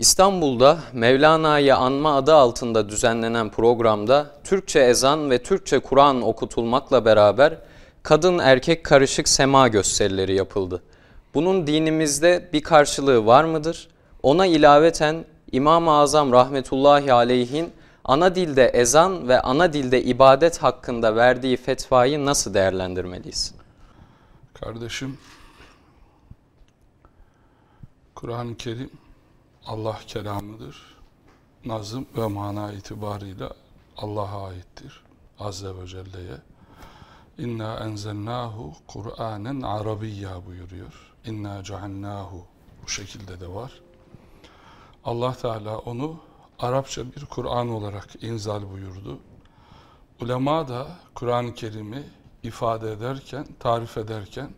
İstanbul'da Mevlana'yı anma adı altında düzenlenen programda Türkçe ezan ve Türkçe Kur'an okutulmakla beraber kadın erkek karışık sema gösterileri yapıldı. Bunun dinimizde bir karşılığı var mıdır? Ona ilaveten İmam-ı Azam rahmetullahi aleyhin ana dilde ezan ve ana dilde ibadet hakkında verdiği fetvayı nasıl değerlendirmeliyiz? Kardeşim, Kur'an-ı Kerim Allah kelamıdır. Nazım ve mana itibarıyla Allah'a aittir. Azze ve Celle'ye. İnna enzelnahu Kur'anen Arabiyya buyuruyor. İnna cehennahu bu şekilde de var. Allah Teala onu Arapça bir Kur'an olarak inzal buyurdu. Ulema da Kur'an-ı Kerim'i ifade ederken, tarif ederken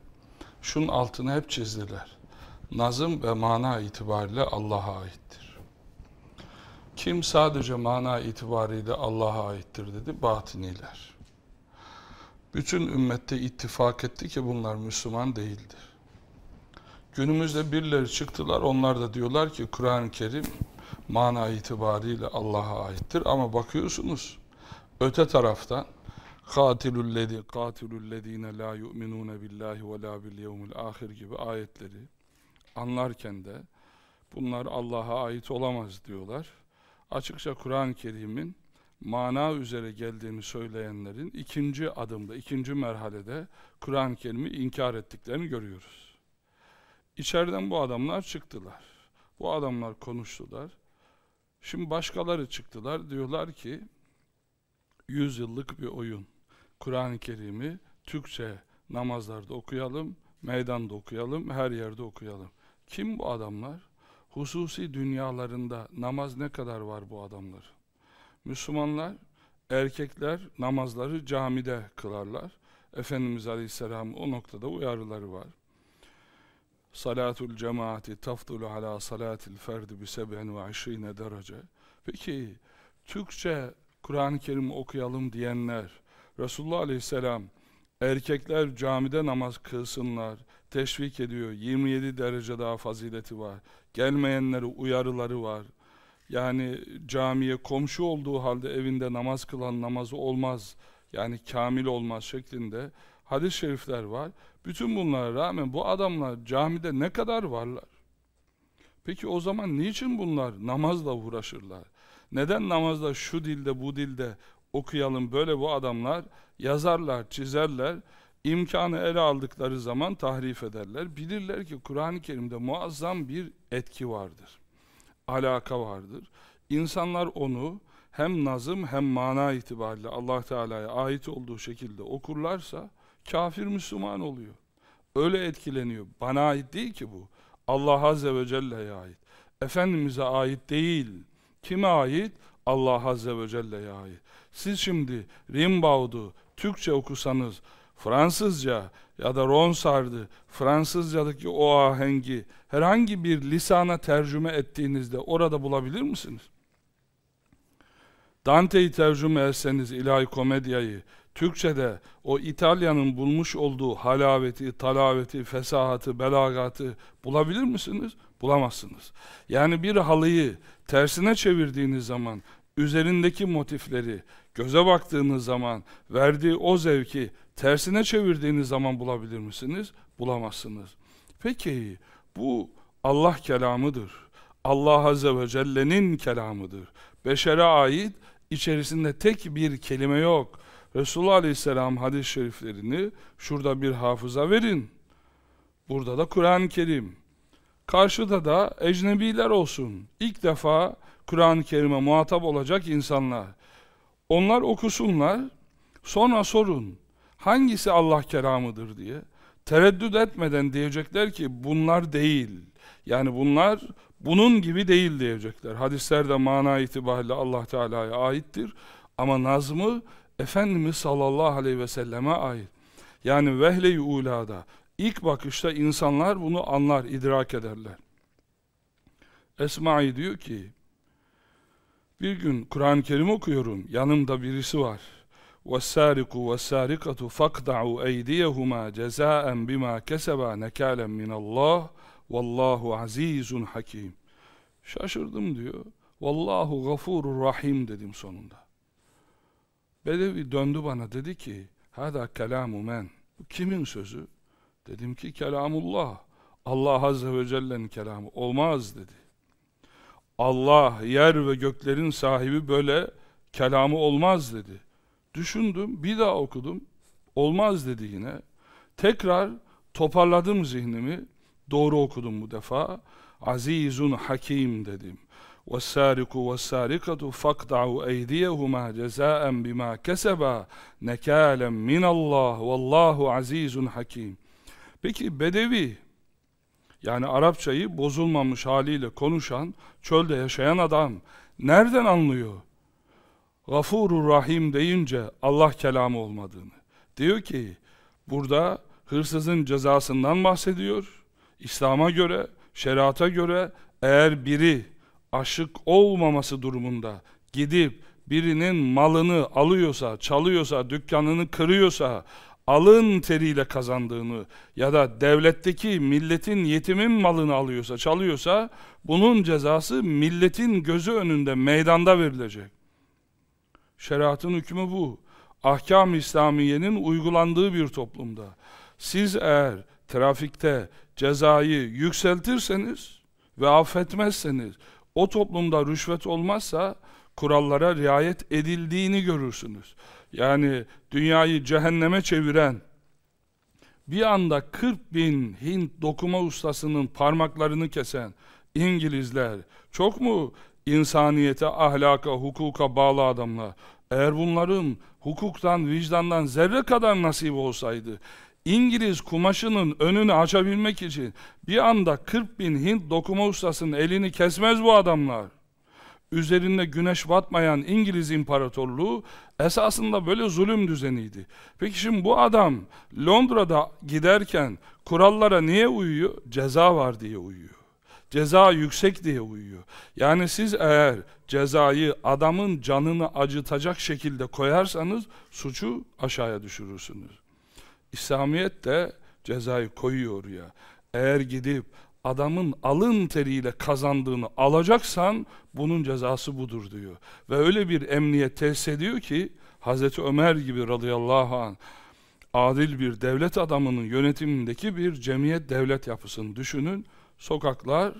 şunun altını hep çizdiler. Nazım ve mana itibariyle Allah'a aittir. Kim sadece mana itibariyle Allah'a aittir dedi? Batiniler. Bütün ümmette ittifak etti ki bunlar Müslüman değildir. Günümüzde birileri çıktılar, onlar da diyorlar ki Kur'an-ı Kerim mana itibariyle Allah'a aittir. Ama bakıyorsunuz öte taraftan katilüllezi katilüllezine la yu'minune billahi ve la bil yevmil ahir gibi ayetleri anlarken de bunlar Allah'a ait olamaz diyorlar. Açıkça Kur'an-ı Kerim'in mana üzere geldiğini söyleyenlerin ikinci adımda, ikinci merhalede Kur'an-ı Kerim'i inkar ettiklerini görüyoruz. İçeriden bu adamlar çıktılar. Bu adamlar konuştular. Şimdi başkaları çıktılar. Diyorlar ki 100 yıllık bir oyun. Kur'an-ı Kerim'i Türkçe namazlarda okuyalım, meydanda okuyalım, her yerde okuyalım. Kim bu adamlar? Hususi dünyalarında namaz ne kadar var bu adamlar? Müslümanlar, erkekler namazları camide kılarlar. Efendimiz Aleyhisselam o noktada uyarıları var. Salatul cemaati taftulu ala salatil ferdi bi seb'in ve işrine derece. Peki Türkçe Kur'an-ı Kerim okuyalım diyenler Resulullah Aleyhisselam erkekler camide namaz kılsınlar teşvik ediyor. 27 derece daha fazileti var. Gelmeyenleri uyarıları var. Yani camiye komşu olduğu halde evinde namaz kılan namazı olmaz. Yani kamil olmaz şeklinde hadis-i şerifler var. Bütün bunlara rağmen bu adamlar camide ne kadar varlar? Peki o zaman niçin bunlar namazla uğraşırlar? Neden namazda şu dilde bu dilde okuyalım böyle bu adamlar yazarlar, çizerler imkanı ele aldıkları zaman tahrif ederler. Bilirler ki Kur'an-ı Kerim'de muazzam bir etki vardır. Alaka vardır. İnsanlar onu hem nazım hem mana itibariyle Allah Teala'ya ait olduğu şekilde okurlarsa kafir Müslüman oluyor. Öyle etkileniyor. Bana ait değil ki bu. Allah Azze ve Celle'ye ait. Efendimiz'e ait değil. Kime ait? Allah Azze ve Celle'ye ait. Siz şimdi Rimbaud'u Türkçe okusanız, Fransızca ya da Ronsard'ı, Fransızcadaki o ahengi herhangi bir lisana tercüme ettiğinizde orada bulabilir misiniz? Dante'yi tercüme etseniz ilahi komedyayı, Türkçe'de o İtalya'nın bulmuş olduğu halaveti, talaveti, fesahatı, belagatı bulabilir misiniz? Bulamazsınız. Yani bir halıyı tersine çevirdiğiniz zaman üzerindeki motifleri göze baktığınız zaman verdiği o zevki tersine çevirdiğiniz zaman bulabilir misiniz? Bulamazsınız. Peki bu Allah kelamıdır. Allah Azze ve Celle'nin kelamıdır. Beşere ait içerisinde tek bir kelime yok. Resulullah Aleyhisselam hadis-i şeriflerini şurada bir hafıza verin. Burada da Kur'an-ı Kerim. Karşıda da ecnebiler olsun. İlk defa Kur'an-ı Kerim'e muhatap olacak insanlar. Onlar okusunlar, sonra sorun hangisi Allah kelamıdır diye. Tereddüt etmeden diyecekler ki bunlar değil. Yani bunlar bunun gibi değil diyecekler. Hadislerde mana itibariyle Allah Teala'ya aittir. Ama nazmı Efendimiz sallallahu aleyhi ve selleme ait. Yani vehle-i ulada ilk bakışta insanlar bunu anlar, idrak ederler. Esma'i diyor ki bir gün Kur'an-ı Kerim okuyorum. Yanımda birisi var. وَالسَّارِقُ وَالسَّارِقَةُ فَقْدَعُوا اَيْدِيَهُمَا جَزَاءً بِمَا كَسَبَا نَكَالًا مِنَ اللّٰهِ وَاللّٰهُ عَز۪يزٌ hakim. Şaşırdım diyor. Vallahu gafurur rahim dedim sonunda. Bedevi döndü bana dedi ki Hada kelamu men. Bu kimin sözü? Dedim ki kelamullah. Allah Azze ve Celle'nin kelamı. Olmaz dedi. Allah yer ve göklerin sahibi böyle kelamı olmaz dedi. Düşündüm, bir daha okudum. Olmaz dedi yine. Tekrar toparladım zihnimi. Doğru okudum bu defa. Azizun Hakim dedim. وَالسَّارِقُ وَالسَّارِقَةُ فَاقْدَعُوا اَيْدِيَهُمَا جَزَاءً بِمَا كَسَبَا نَكَالًا مِنَ اللّٰهِ وَاللّٰهُ عَز۪يزٌ hakim. Peki Bedevi, yani Arapçayı bozulmamış haliyle konuşan, çölde yaşayan adam, nereden anlıyor? Gafurur Rahim deyince Allah kelamı olmadığını. Diyor ki, burada hırsızın cezasından bahsediyor. İslam'a göre, şerata göre eğer biri aşık olmaması durumunda gidip birinin malını alıyorsa, çalıyorsa, dükkanını kırıyorsa, alın teriyle kazandığını ya da devletteki milletin yetimin malını alıyorsa, çalıyorsa bunun cezası milletin gözü önünde meydanda verilecek. Şeriatın hükmü bu. Ahkam-ı İslamiye'nin uygulandığı bir toplumda siz eğer trafikte cezayı yükseltirseniz ve affetmezseniz o toplumda rüşvet olmazsa kurallara riayet edildiğini görürsünüz. Yani dünyayı cehenneme çeviren bir anda 40 bin Hint dokuma ustasının parmaklarını kesen İngilizler çok mu insaniyete, ahlaka, hukuka bağlı adamlar? Eğer bunların hukuktan, vicdandan zerre kadar nasip olsaydı, İngiliz kumaşının önünü açabilmek için bir anda 40 bin Hint dokuma ustasının elini kesmez bu adamlar. Üzerinde güneş batmayan İngiliz İmparatorluğu esasında böyle zulüm düzeniydi. Peki şimdi bu adam Londra'da giderken kurallara niye uyuyor? Ceza var diye uyuyor. Ceza yüksek diye uyuyor. Yani siz eğer cezayı adamın canını acıtacak şekilde koyarsanız suçu aşağıya düşürürsünüz. İslamiyet de cezayı koyuyor ya. Eğer gidip adamın alın teriyle kazandığını alacaksan bunun cezası budur diyor. Ve öyle bir emniyet tesis ediyor ki Hazreti Ömer gibi radıyallahu anh adil bir devlet adamının yönetimindeki bir cemiyet devlet yapısını düşünün. Sokaklar,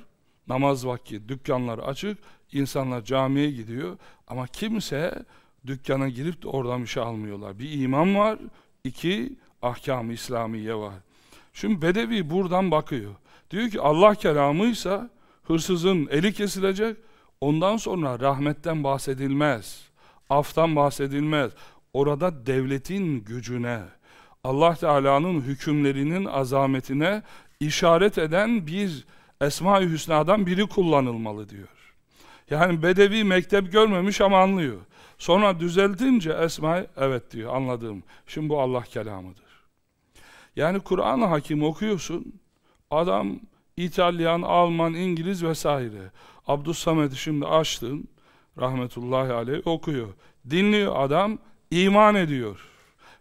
namaz vakti, dükkanlar açık, insanlar camiye gidiyor ama kimse dükkana girip de oradan bir şey almıyorlar. Bir imam var, iki ahkam-ı İslamiye var. Şimdi Bedevi buradan bakıyor. Diyor ki Allah kelamıysa hırsızın eli kesilecek. Ondan sonra rahmetten bahsedilmez. Aftan bahsedilmez. Orada devletin gücüne, Allah Teala'nın hükümlerinin azametine işaret eden bir Esma-i Hüsna'dan biri kullanılmalı diyor. Yani Bedevi mektep görmemiş ama anlıyor. Sonra düzeltince Esma evet diyor anladım. Şimdi bu Allah kelamıdır. Yani Kur'an-ı Hakim okuyorsun, adam İtalyan, Alman, İngiliz vesaire. Abdüssamet'i şimdi açtın, rahmetullahi aleyh okuyor. Dinliyor adam, iman ediyor.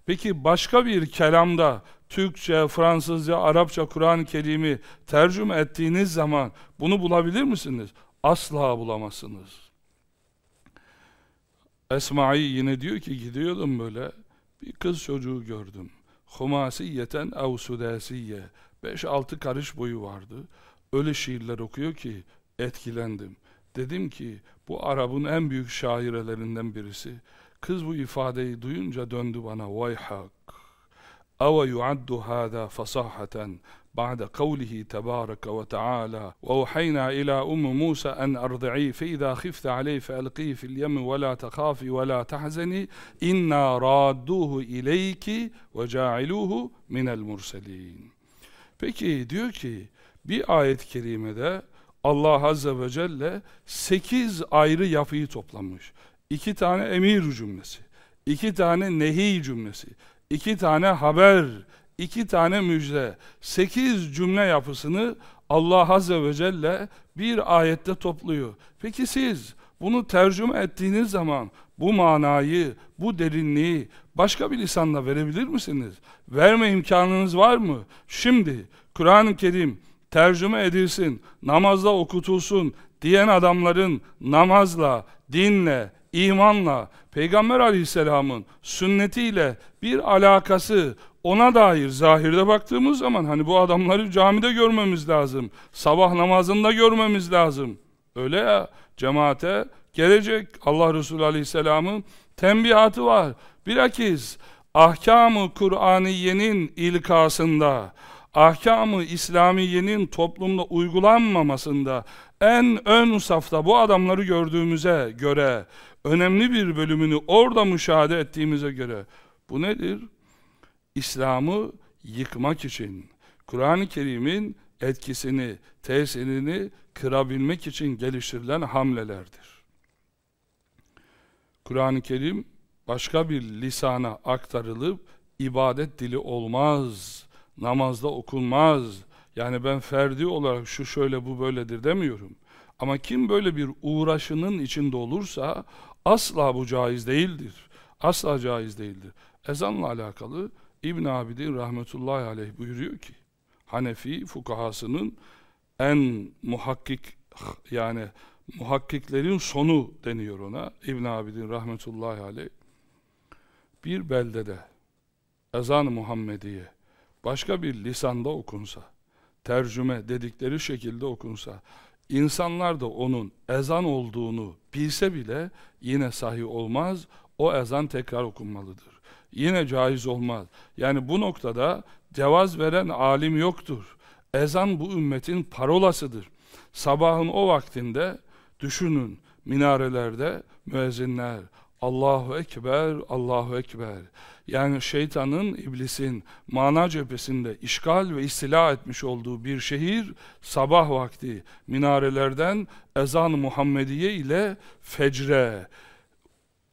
Peki başka bir kelamda Türkçe, Fransızca, Arapça Kur'an-ı Kerim'i tercüme ettiğiniz zaman bunu bulabilir misiniz? Asla bulamazsınız. Esma'i yine diyor ki gidiyordum böyle bir kız çocuğu gördüm humasiyeten ev sudasiye. Beş altı karış boyu vardı. Öyle şiirler okuyor ki etkilendim. Dedim ki bu Arap'ın en büyük şairelerinden birisi. Kız bu ifadeyi duyunca döndü bana. Vay hak. Eve yuaddu hâdâ fasahaten بعد قوله تبارك وتعالى وأوحينا إلى أم موسى أن أرضعيه فإذا خفت عليه فألقيه في اليم ولا تخافي ولا تحزني إنا رادوه إليك وجاعلوه من المرسلين Peki diyor ki bir ayet-i kerimede Allah Azze ve Celle sekiz ayrı yapıyı toplamış. İki tane emir cümlesi, iki tane nehi cümlesi, iki tane haber iki tane müjde, sekiz cümle yapısını Allah Azze ve Celle bir ayette topluyor. Peki siz bunu tercüme ettiğiniz zaman bu manayı, bu derinliği başka bir lisanla verebilir misiniz? Verme imkanınız var mı? Şimdi Kur'an-ı Kerim tercüme edilsin, namazda okutulsun, diyen adamların namazla, dinle, imanla, Peygamber aleyhisselamın sünnetiyle bir alakası ona dair zahirde baktığımız zaman hani bu adamları camide görmemiz lazım. Sabah namazında görmemiz lazım. Öyle ya cemaate gelecek Allah Resulü aleyhisselamın tembihatı var. Bilakis ahkamı Kur'aniyenin ilkasında, ahkamı İslamiyenin toplumda uygulanmamasında en ön safta bu adamları gördüğümüze göre, önemli bir bölümünü orada müşahede ettiğimize göre, bu nedir? İslam'ı yıkmak için, Kur'an-ı Kerim'in etkisini, tesirini kırabilmek için geliştirilen hamlelerdir. Kur'an-ı Kerim başka bir lisana aktarılıp ibadet dili olmaz, namazda okunmaz. Yani ben ferdi olarak şu şöyle bu böyledir demiyorum. Ama kim böyle bir uğraşının içinde olursa asla bu caiz değildir. Asla caiz değildir. Ezanla alakalı İbn Abidin rahmetullahi aleyh buyuruyor ki Hanefi fukahasının en muhakkik yani muhakkiklerin sonu deniyor ona İbn Abidin rahmetullahi aleyh bir beldede ezan-ı Muhammediye başka bir lisanda okunsa tercüme dedikleri şekilde okunsa insanlar da onun ezan olduğunu bilse bile yine sahih olmaz o ezan tekrar okunmalıdır yine caiz olmaz. Yani bu noktada cevaz veren alim yoktur. Ezan bu ümmetin parolasıdır. Sabahın o vaktinde düşünün minarelerde müezzinler Allahu Ekber, Allahu Ekber. Yani şeytanın, iblisin mana cephesinde işgal ve istila etmiş olduğu bir şehir sabah vakti minarelerden ezan Muhammediye ile fecre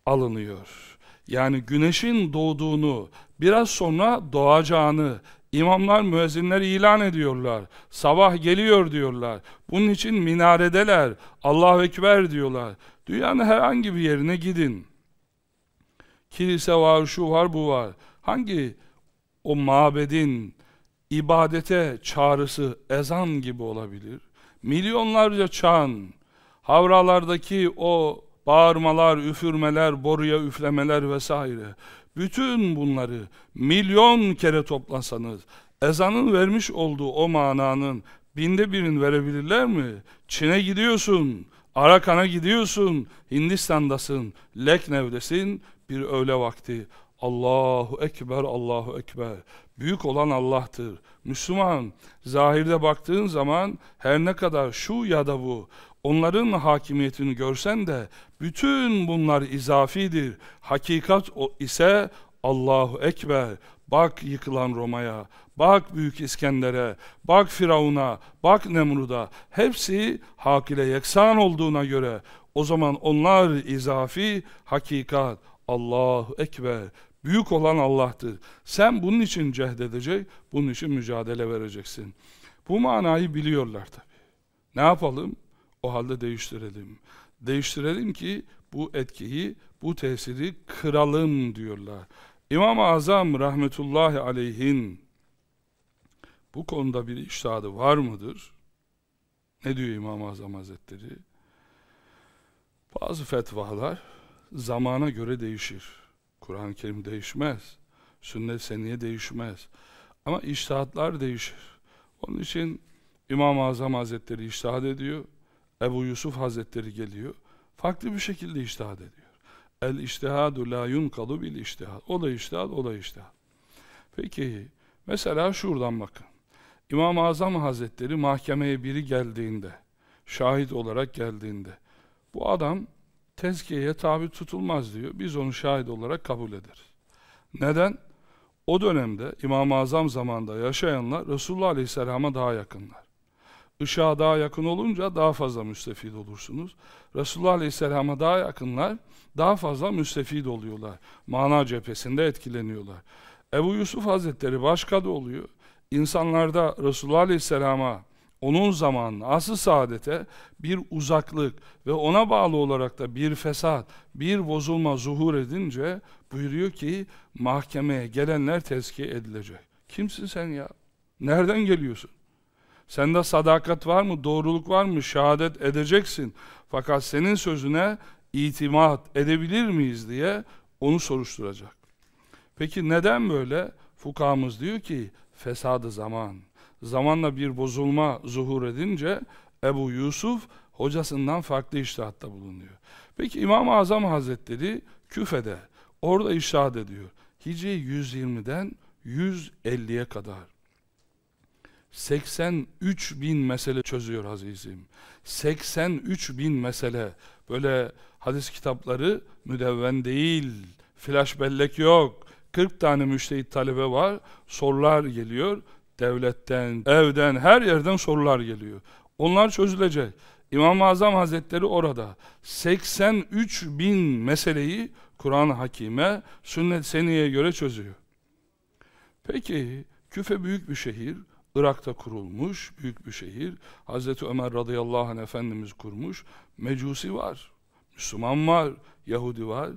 alınıyor yani güneşin doğduğunu, biraz sonra doğacağını imamlar, müezzinler ilan ediyorlar. Sabah geliyor diyorlar. Bunun için minaredeler. Allahu Ekber diyorlar. Dünyanın herhangi bir yerine gidin. Kilise var, şu var, bu var. Hangi o mabedin ibadete çağrısı ezan gibi olabilir? Milyonlarca çan, havralardaki o bağırmalar, üfürmeler, boruya üflemeler vesaire. Bütün bunları milyon kere toplasanız, ezanın vermiş olduğu o mananın binde birini verebilirler mi? Çin'e gidiyorsun, Arakan'a gidiyorsun, Hindistan'dasın, Leknev'desin, bir öğle vakti. Allahu Ekber, Allahu Ekber. Büyük olan Allah'tır. Müslüman, zahirde baktığın zaman her ne kadar şu ya da bu, onların hakimiyetini görsen de bütün bunlar izafidir. Hakikat ise Allahu Ekber. Bak yıkılan Roma'ya, bak Büyük İskender'e, bak Firavun'a, bak Nemrud'a. Hepsi hak ile yeksan olduğuna göre o zaman onlar izafi, hakikat. Allahu Ekber. Büyük olan Allah'tır. Sen bunun için cehd edecek, bunun için mücadele vereceksin. Bu manayı biliyorlar tabi. Ne yapalım? O halde değiştirelim. Değiştirelim ki bu etkiyi, bu tesiri kıralım diyorlar. İmam-ı Azam rahmetullahi aleyhin bu konuda bir iştahadı var mıdır? Ne diyor İmam-ı Azam Hazretleri? Bazı fetvalar zamana göre değişir. Kur'an-ı Kerim değişmez. Sünnet seniye değişmez. Ama iştahatlar değişir. Onun için İmam-ı Azam Hazretleri iştahat ediyor. Ebu Yusuf Hazretleri geliyor. Farklı bir şekilde iştihad ediyor. El iştihadu la yunkalu bil iştihad. O da iştihad, o da iştihad. Peki, mesela şuradan bakın. İmam-ı Azam Hazretleri mahkemeye biri geldiğinde, şahit olarak geldiğinde, bu adam tezkiyeye tabi tutulmaz diyor. Biz onu şahit olarak kabul ederiz. Neden? O dönemde İmam-ı Azam zamanında yaşayanlar Resulullah Aleyhisselam'a daha yakınlar. Işığa daha yakın olunca daha fazla müstefid olursunuz. Resulullah Aleyhisselam'a daha yakınlar, daha fazla müstefid oluyorlar. Mana cephesinde etkileniyorlar. Ebu Yusuf Hazretleri başka oluyor. İnsanlarda Resulullah Aleyhisselam'a onun zamanı asıl saadete bir uzaklık ve ona bağlı olarak da bir fesat, bir bozulma zuhur edince buyuruyor ki mahkemeye gelenler tezkiye edilecek. Kimsin sen ya? Nereden geliyorsun? Sende sadakat var mı? Doğruluk var mı? Şehadet edeceksin. Fakat senin sözüne itimat edebilir miyiz diye onu soruşturacak. Peki neden böyle? Fukamız diyor ki fesadı zaman. Zamanla bir bozulma zuhur edince Ebu Yusuf hocasından farklı iştihatta bulunuyor. Peki İmam-ı Azam Hazretleri Küfe'de orada iştahat ediyor. Hicri 120'den 150'ye kadar 83 bin mesele çözüyor azizim. 83 bin mesele. Böyle hadis kitapları müdevven değil, flash bellek yok. 40 tane müştehit talebe var, sorular geliyor. Devletten, evden, her yerden sorular geliyor. Onlar çözülecek. İmam-ı Azam Hazretleri orada 83 bin meseleyi Kur'an-ı Hakime, sünnet seniyeye göre çözüyor. Peki, Küfe büyük bir şehir, Irak'ta kurulmuş büyük bir şehir. Hazreti Ömer radıyallahu anh Efendimiz kurmuş. Mecusi var, Müslüman var, Yahudi var.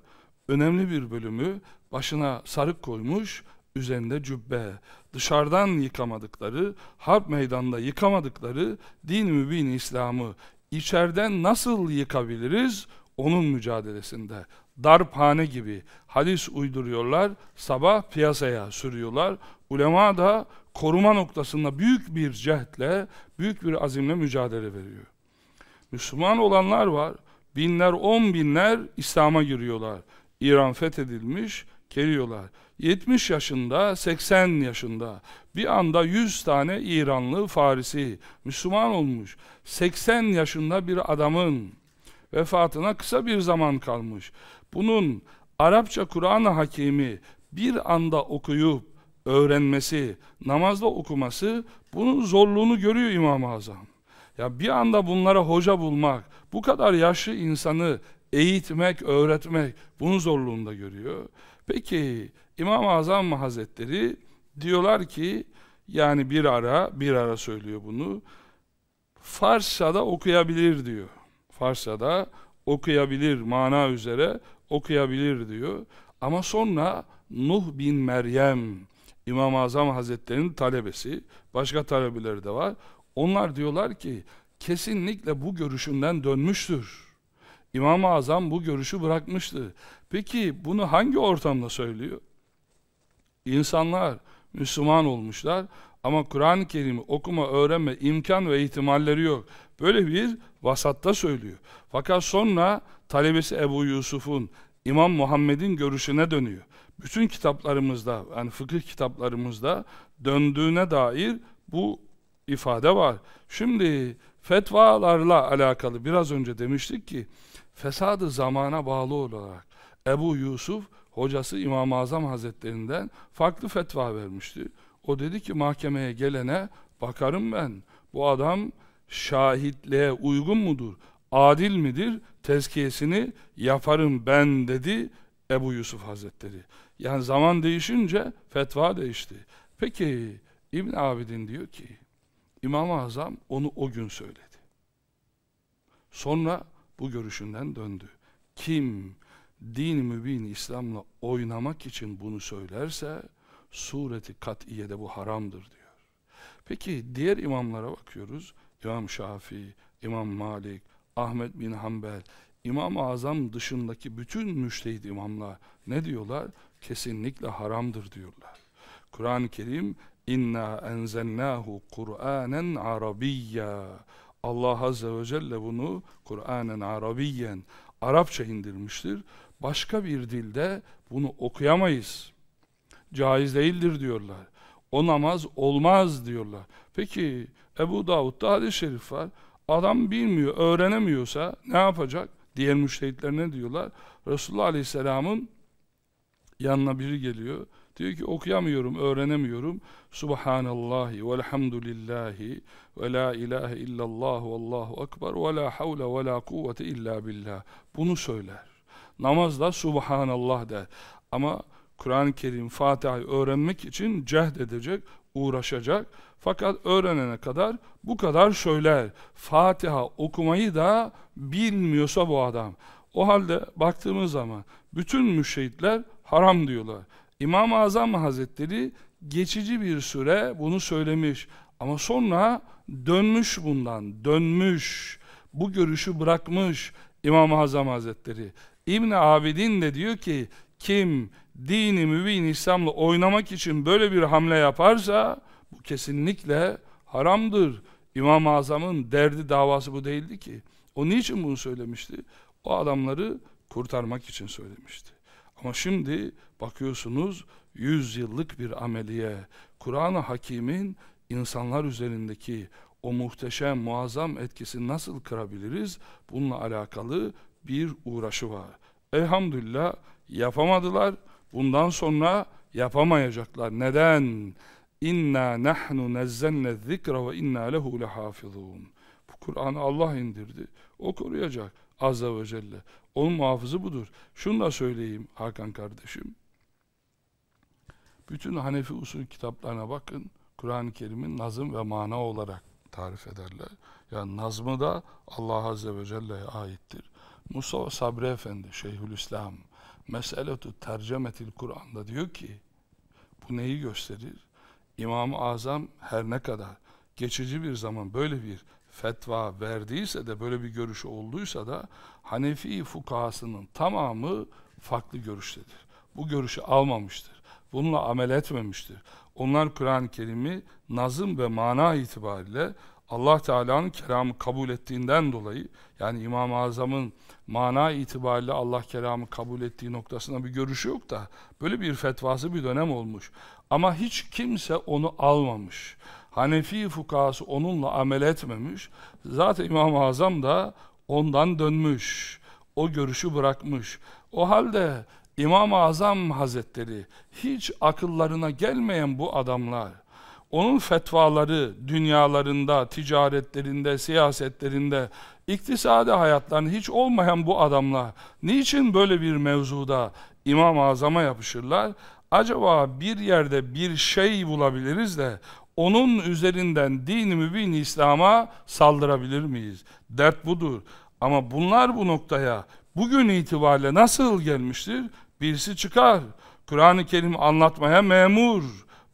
Önemli bir bölümü başına sarık koymuş, üzerinde cübbe. Dışarıdan yıkamadıkları, harp meydanında yıkamadıkları din mübin İslam'ı içeriden nasıl yıkabiliriz? Onun mücadelesinde. Darphane gibi hadis uyduruyorlar, sabah piyasaya sürüyorlar. Ulema da koruma noktasında büyük bir cehdle, büyük bir azimle mücadele veriyor. Müslüman olanlar var, binler, on binler İslam'a giriyorlar. İran fethedilmiş, geliyorlar. 70 yaşında, 80 yaşında bir anda 100 tane İranlı Farisi Müslüman olmuş. 80 yaşında bir adamın vefatına kısa bir zaman kalmış. Bunun Arapça Kur'an-ı Hakimi bir anda okuyup öğrenmesi, namazda okuması bunun zorluğunu görüyor İmam-ı Azam. Ya bir anda bunlara hoca bulmak, bu kadar yaşlı insanı eğitmek, öğretmek bunun zorluğunu da görüyor. Peki İmam-ı Azam Hazretleri diyorlar ki yani bir ara bir ara söylüyor bunu. Farsça'da okuyabilir diyor. Farsça'da okuyabilir mana üzere okuyabilir diyor. Ama sonra Nuh bin Meryem İmam-ı Azam Hazretleri'nin talebesi, başka talebeleri de var. Onlar diyorlar ki kesinlikle bu görüşünden dönmüştür. İmam-ı Azam bu görüşü bırakmıştı. Peki bunu hangi ortamda söylüyor? İnsanlar Müslüman olmuşlar ama Kur'an-ı Kerim'i okuma, öğrenme imkan ve ihtimalleri yok. Böyle bir vasatta söylüyor. Fakat sonra talebesi Ebu Yusuf'un, İmam Muhammed'in görüşüne dönüyor. Bütün kitaplarımızda, yani fıkıh kitaplarımızda döndüğüne dair bu ifade var. Şimdi fetvalarla alakalı biraz önce demiştik ki fesadı zamana bağlı olarak Ebu Yusuf hocası İmam-ı Azam Hazretlerinden farklı fetva vermişti. O dedi ki mahkemeye gelene bakarım ben. Bu adam şahitliğe uygun mudur? Adil midir? Tezkiyesini yaparım ben dedi Ebu Yusuf Hazretleri. Yani zaman değişince fetva değişti. Peki İbn Abidin diyor ki İmam-ı Azam onu o gün söyledi. Sonra bu görüşünden döndü. Kim din mübin İslam'la oynamak için bunu söylerse sureti kat'iyede bu haramdır diyor. Peki diğer imamlara bakıyoruz. İmam Şafii, İmam Malik, Ahmet bin Hanbel, İmam-ı Azam dışındaki bütün müştehid imamlar ne diyorlar? Kesinlikle haramdır diyorlar. Kur'an-ı Kerim inna enzelnahu Kur'anen arabiyya Allah Azze ve Celle bunu Kur'anen arabiyen Arapça indirmiştir. Başka bir dilde bunu okuyamayız. Caiz değildir diyorlar. O namaz olmaz diyorlar. Peki Ebu Davud'da hadis-i şerif var. Adam bilmiyor, öğrenemiyorsa ne yapacak? Diğer müştehitler ne diyorlar? Resulullah Aleyhisselam'ın yanına biri geliyor. Diyor ki okuyamıyorum, öğrenemiyorum. Subhanallahi velhamdülillahi ve la ilahe illallah ve allahu akbar ve la havle ve la kuvvete illa billah. Bunu söyler. Namazda Subhanallah der. Ama Kur'an-ı Kerim Fatiha'yı öğrenmek için cehd edecek, uğraşacak. Fakat öğrenene kadar bu kadar söyler. Fatiha okumayı da bilmiyorsa bu adam. O halde baktığımız zaman bütün müşehitler haram diyorlar. İmam-ı Azam Hazretleri geçici bir süre bunu söylemiş. Ama sonra dönmüş bundan, dönmüş, bu görüşü bırakmış İmam-ı Azam Hazretleri. İbn Abidin de diyor ki kim dini mübin İslam'la oynamak için böyle bir hamle yaparsa bu kesinlikle haramdır. İmam-ı Azam'ın derdi davası bu değildi ki. O niçin bunu söylemişti? O adamları kurtarmak için söylemişti. Ama şimdi bakıyorsunuz yüz yıllık bir ameliye, Kur'an-ı Hakim'in insanlar üzerindeki o muhteşem, muazzam etkisini nasıl kırabiliriz? Bununla alakalı bir uğraşı var. Elhamdülillah yapamadılar. Bundan sonra yapamayacaklar. Neden? İnna nahnu nazzalna zikra ve inna lehu lehafizun. Bu Kur'an'ı Allah indirdi. O koruyacak azze ve celle. Onun muhafızı budur. Şunu da söyleyeyim Hakan kardeşim. Bütün Hanefi usul kitaplarına bakın. Kur'an-ı Kerim'in nazım ve mana olarak tarif ederler. Yani nazmı da Allah Azze ve Celle'ye aittir. Musa Sabri Efendi, Şeyhülislam, Meseletu Tercemetil Kur'an'da diyor ki, bu neyi gösterir? İmam-ı Azam her ne kadar geçici bir zaman böyle bir fetva verdiyse de böyle bir görüşü olduysa da Hanefi fukahasının tamamı farklı görüştedir. Bu görüşü almamıştır. Bununla amel etmemiştir. Onlar Kur'an-ı Kerim'i nazım ve mana itibariyle Allah Teala'nın kelamı kabul ettiğinden dolayı yani İmam-ı Azam'ın mana itibariyle Allah kelamı kabul ettiği noktasında bir görüşü yok da böyle bir fetvası bir dönem olmuş. Ama hiç kimse onu almamış. Hanefi fukası onunla amel etmemiş. Zaten İmam-ı Azam da ondan dönmüş. O görüşü bırakmış. O halde İmam-ı Azam Hazretleri hiç akıllarına gelmeyen bu adamlar onun fetvaları dünyalarında, ticaretlerinde, siyasetlerinde, iktisadi hayatlarında hiç olmayan bu adamlar niçin böyle bir mevzuda İmam-ı Azam'a yapışırlar? Acaba bir yerde bir şey bulabiliriz de onun üzerinden din-i mübin İslam'a saldırabilir miyiz? Dert budur. Ama bunlar bu noktaya bugün itibariyle nasıl gelmiştir? Birisi çıkar. Kur'an-ı Kerim anlatmaya memur.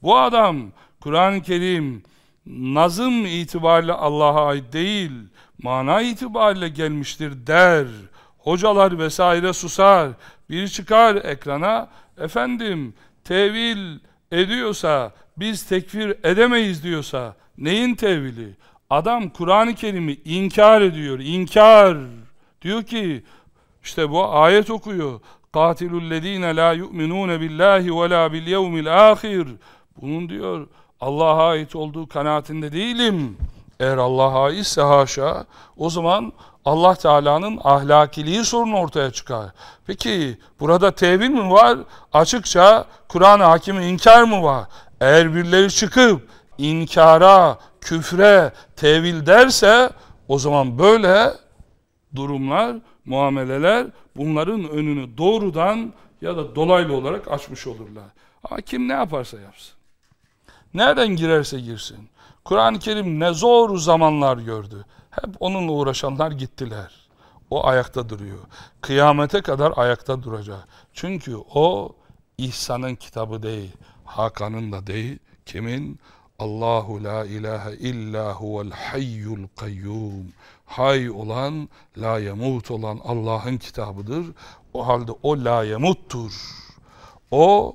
Bu adam Kur'an-ı Kerim nazım itibariyle Allah'a ait değil, mana itibariyle gelmiştir der. Hocalar vesaire susar. Biri çıkar ekrana, efendim tevil ediyorsa, biz tekfir edemeyiz diyorsa, neyin tevili? Adam Kur'an-ı Kerim'i inkar ediyor, inkar. Diyor ki, işte bu ayet okuyor. La yu'minune billahi ve la bil yevmil ahir. Bunun diyor Allah'a ait olduğu kanaatinde değilim. Eğer Allah'a aitse haşa o zaman Allah Teala'nın ahlakiliği sorunu ortaya çıkar. Peki burada tevil mi var? Açıkça Kur'an-ı Hakim'in inkar mı var? Eğer birileri çıkıp inkara, küfre, tevil derse o zaman böyle durumlar, muameleler bunların önünü doğrudan ya da dolaylı olarak açmış olurlar. Ama kim ne yaparsa yapsın. Nereden girerse girsin. Kur'an-ı Kerim ne zor zamanlar gördü. Hep onunla uğraşanlar gittiler. O ayakta duruyor. Kıyamete kadar ayakta duracak. Çünkü o İhsan'ın kitabı değil. Hakan'ın da değil. Kimin? Allahu la ilahe illa huvel hayyul kayyum. Hay olan, la yemut olan Allah'ın kitabıdır. O halde o la yemuttur. O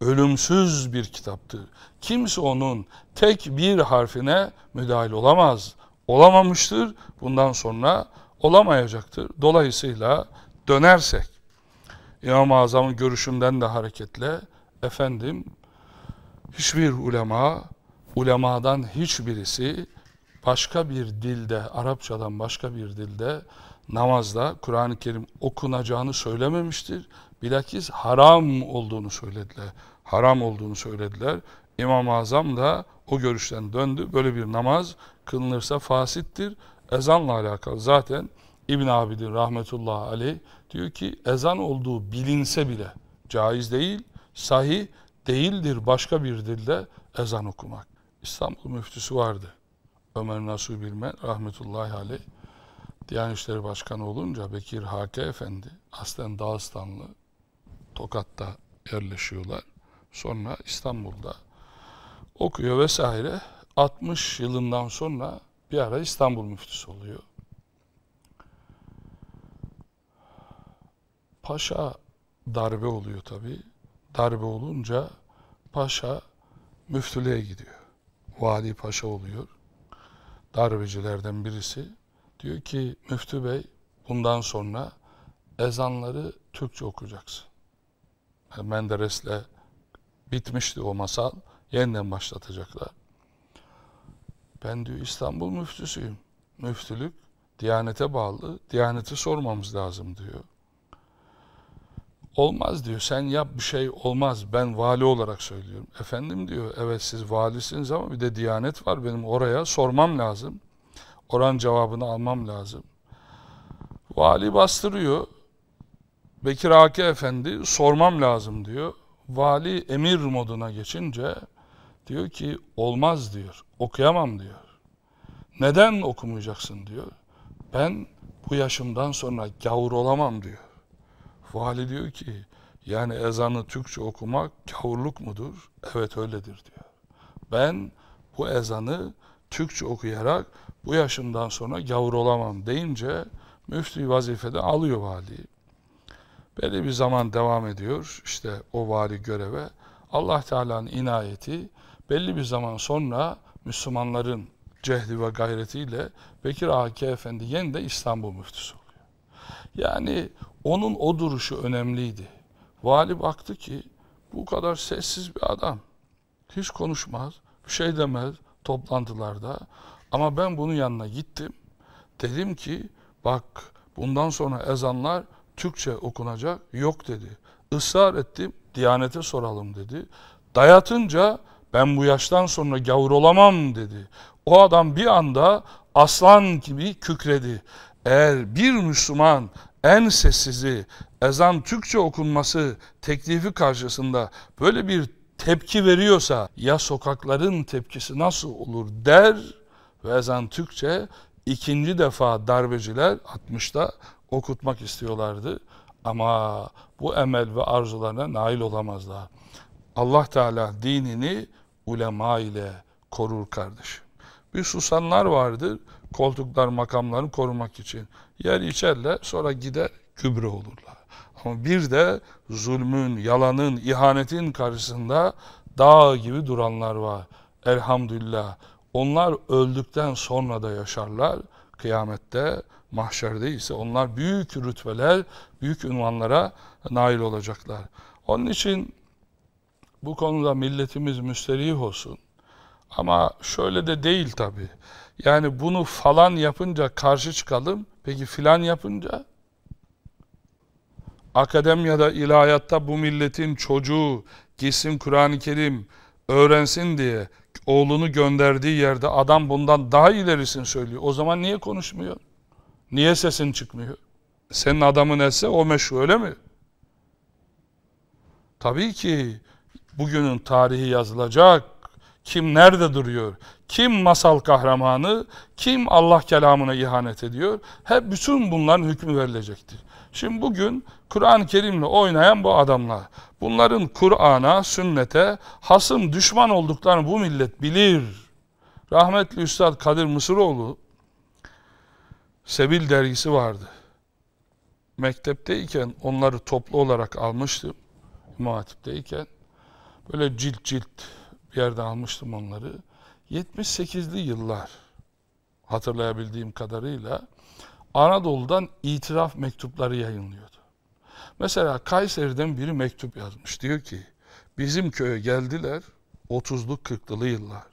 ölümsüz bir kitaptır. Kimse onun tek bir harfine müdahil olamaz. Olamamıştır. Bundan sonra olamayacaktır. Dolayısıyla dönersek İmam-ı Azam'ın görüşünden de hareketle efendim hiçbir ulema ulemadan hiçbirisi başka bir dilde, Arapçadan başka bir dilde namazda Kur'an-ı Kerim okunacağını söylememiştir. Bilakis haram olduğunu söylediler. Haram olduğunu söylediler. İmam-ı Azam da o görüşten döndü. Böyle bir namaz kılınırsa fasittir. Ezanla alakalı zaten İbn Abidin rahmetullahi aleyh diyor ki ezan olduğu bilinse bile caiz değil, sahih değildir başka bir dilde ezan okumak. İstanbul müftüsü vardı. Ömer Nasuh Bilmen rahmetullahi aleyh. Diyanet İşleri Başkanı olunca Bekir Hake Efendi aslen Dağıstanlı Tokat'ta yerleşiyorlar. Sonra İstanbul'da okuyor vesaire. 60 yılından sonra bir ara İstanbul müftüsü oluyor. Paşa darbe oluyor tabi. Darbe olunca paşa müftülüğe gidiyor. Vali paşa oluyor. Darbecilerden birisi diyor ki müftü bey bundan sonra ezanları Türkçe okuyacaksın. Menderes'le bitmişti o masal. Yeniden başlatacaklar. Ben diyor İstanbul müftüsüyüm. Müftülük Diyanete bağlı. Diyaneti sormamız lazım diyor. Olmaz diyor. Sen yap bir şey olmaz. Ben vali olarak söylüyorum. Efendim diyor. Evet siz valisiniz ama bir de Diyanet var. Benim oraya sormam lazım. Oran cevabını almam lazım. Vali bastırıyor. Bekir Haki Efendi sormam lazım diyor. Vali emir moduna geçince diyor ki olmaz diyor. Okuyamam diyor. Neden okumayacaksın diyor. Ben bu yaşımdan sonra gavur olamam diyor. Vali diyor ki yani ezanı Türkçe okumak gavurluk mudur? Evet öyledir diyor. Ben bu ezanı Türkçe okuyarak bu yaşımdan sonra gavur olamam deyince müftü vazifeden alıyor vali. Belli bir zaman devam ediyor işte o vali göreve. Allah Teala'nın inayeti belli bir zaman sonra Müslümanların cehdi ve gayretiyle Bekir Aki Efendi yeniden İstanbul müftüsü oluyor. Yani onun o duruşu önemliydi. Vali baktı ki bu kadar sessiz bir adam. Hiç konuşmaz, bir şey demez toplantılarda. Ama ben bunun yanına gittim. Dedim ki bak bundan sonra ezanlar Türkçe okunacak. Yok dedi. Israr ettim. Diyanete soralım dedi. Dayatınca ben bu yaştan sonra gavur olamam dedi. O adam bir anda aslan gibi kükredi. Eğer bir Müslüman en sessizi ezan Türkçe okunması teklifi karşısında böyle bir tepki veriyorsa ya sokakların tepkisi nasıl olur der ve ezan Türkçe ikinci defa darbeciler 60'ta okutmak istiyorlardı. Ama bu emel ve arzularına nail olamazlar. Allah Teala dinini ulema ile korur kardeşim. Bir susanlar vardır koltuklar makamlarını korumak için. Yer içerler sonra gider kübre olurlar. Ama bir de zulmün, yalanın, ihanetin karşısında dağ gibi duranlar var. Elhamdülillah. Onlar öldükten sonra da yaşarlar. Kıyamette, mahşerde ise onlar büyük rütbeler, büyük ünvanlara nail olacaklar. Onun için bu konuda milletimiz müsterih olsun. Ama şöyle de değil tabi. Yani bunu falan yapınca karşı çıkalım. Peki filan yapınca? Akademiyada, ilahiyatta bu milletin çocuğu gitsin Kur'an-ı Kerim öğrensin diye oğlunu gönderdiği yerde adam bundan daha ilerisini söylüyor. O zaman niye konuşmuyor? Niye sesin çıkmıyor? Senin adamın etse o meşru öyle mi? Tabii ki bugünün tarihi yazılacak. Kim nerede duruyor? Kim masal kahramanı? Kim Allah kelamına ihanet ediyor? Hep bütün bunların hükmü verilecektir. Şimdi bugün Kur'an-ı Kerim'le oynayan bu adamlar. Bunların Kur'an'a, sünnete hasım düşman olduklarını bu millet bilir. Rahmetli Üstad Kadir Mısıroğlu Sebil dergisi vardı. Mektepteyken onları toplu olarak almıştım. Muhatipteyken. Böyle cilt cilt bir yerde almıştım onları. 78'li yıllar hatırlayabildiğim kadarıyla Anadolu'dan itiraf mektupları yayınlıyordu. Mesela Kayseri'den biri mektup yazmış. Diyor ki bizim köye geldiler 30'lu 40'lı yıllar.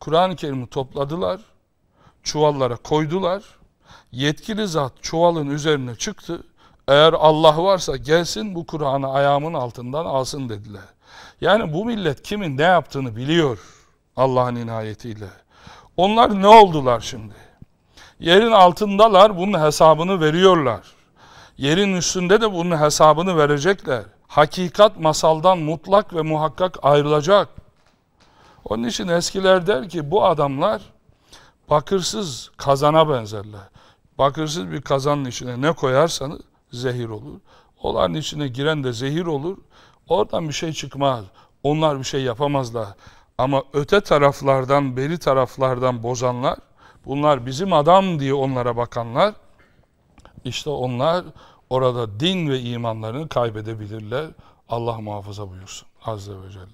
Kur'an-ı Kerim'i topladılar, çuvallara koydular. Yetkili zat çuvalın üzerine çıktı. Eğer Allah varsa gelsin bu Kur'an'ı ayağımın altından alsın dediler. Yani bu millet kimin ne yaptığını biliyor Allah'ın inayetiyle. Onlar ne oldular şimdi? Yerin altındalar bunun hesabını veriyorlar. Yerin üstünde de bunun hesabını verecekler. Hakikat masaldan mutlak ve muhakkak ayrılacak. Onun için eskiler der ki bu adamlar bakırsız kazana benzerler. Bakırsız bir kazanın içine ne koyarsanız zehir olur. Onların içine giren de zehir olur. Oradan bir şey çıkmaz. Onlar bir şey yapamazlar. Ama öte taraflardan, beri taraflardan bozanlar, bunlar bizim adam diye onlara bakanlar, işte onlar orada din ve imanlarını kaybedebilirler. Allah muhafaza buyursun Azze ve Celle.